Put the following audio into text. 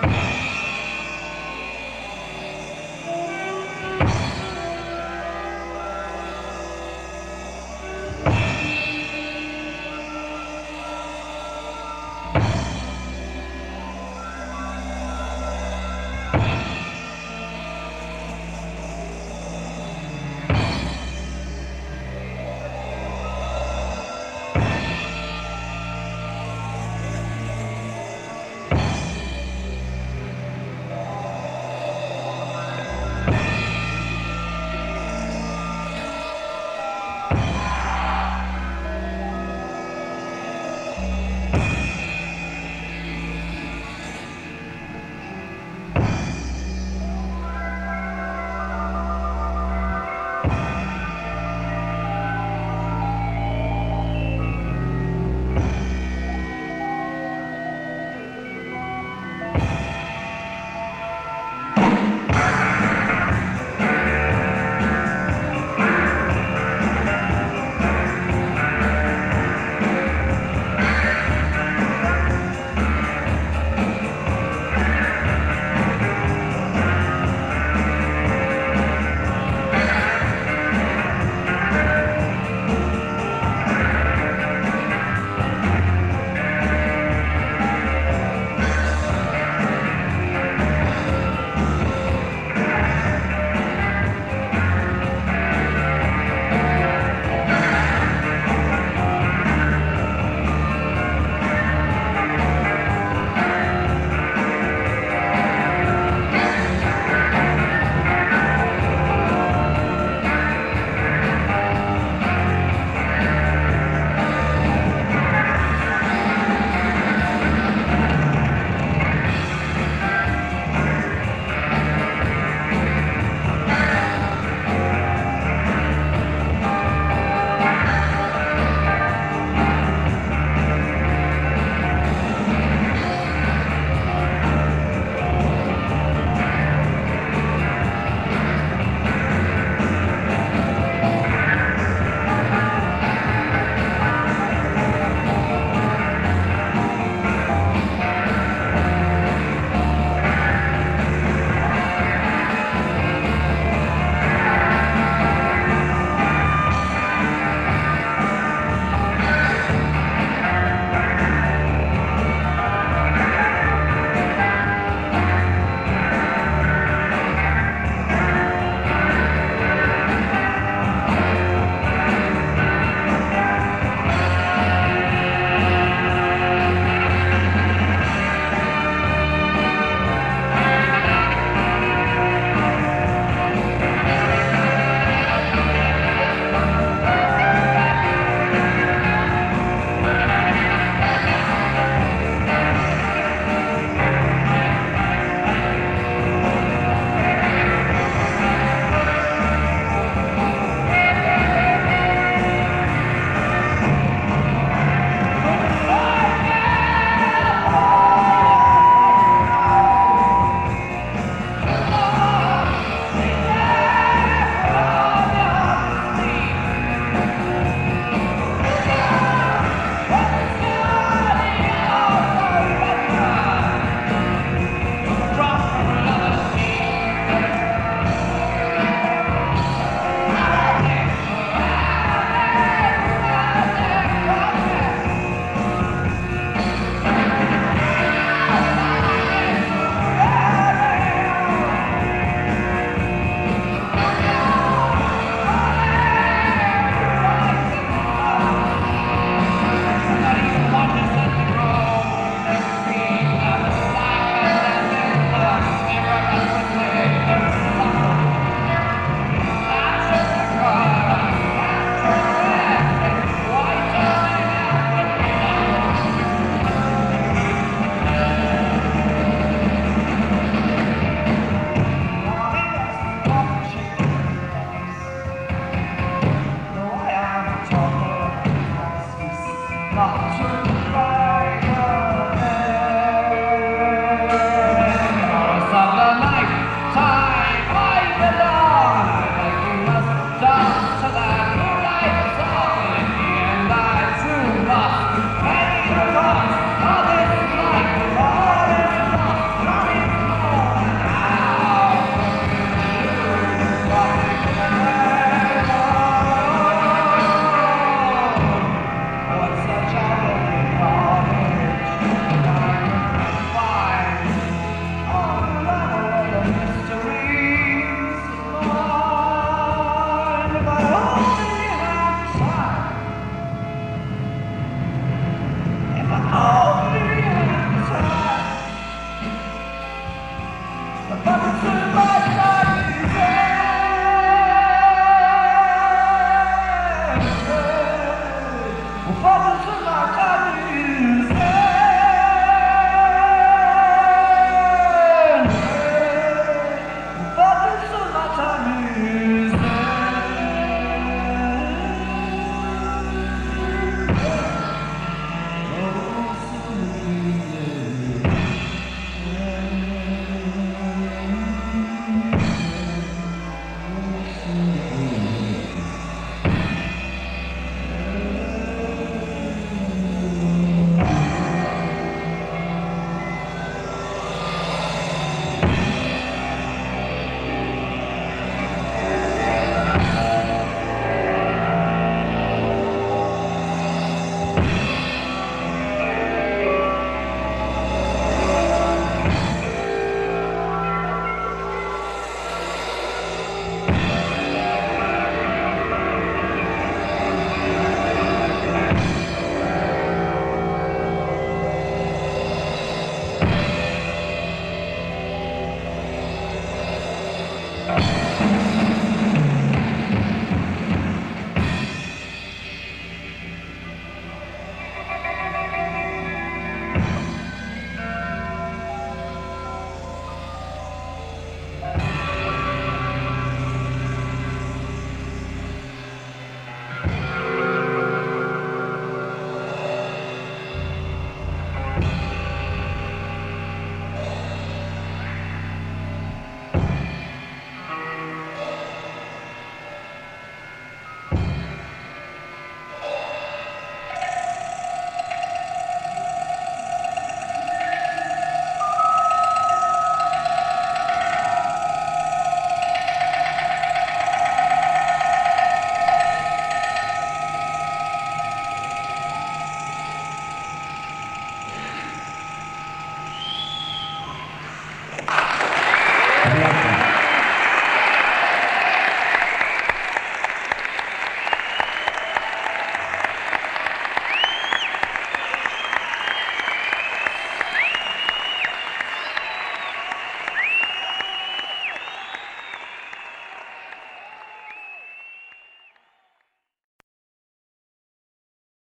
Yeah. Bye.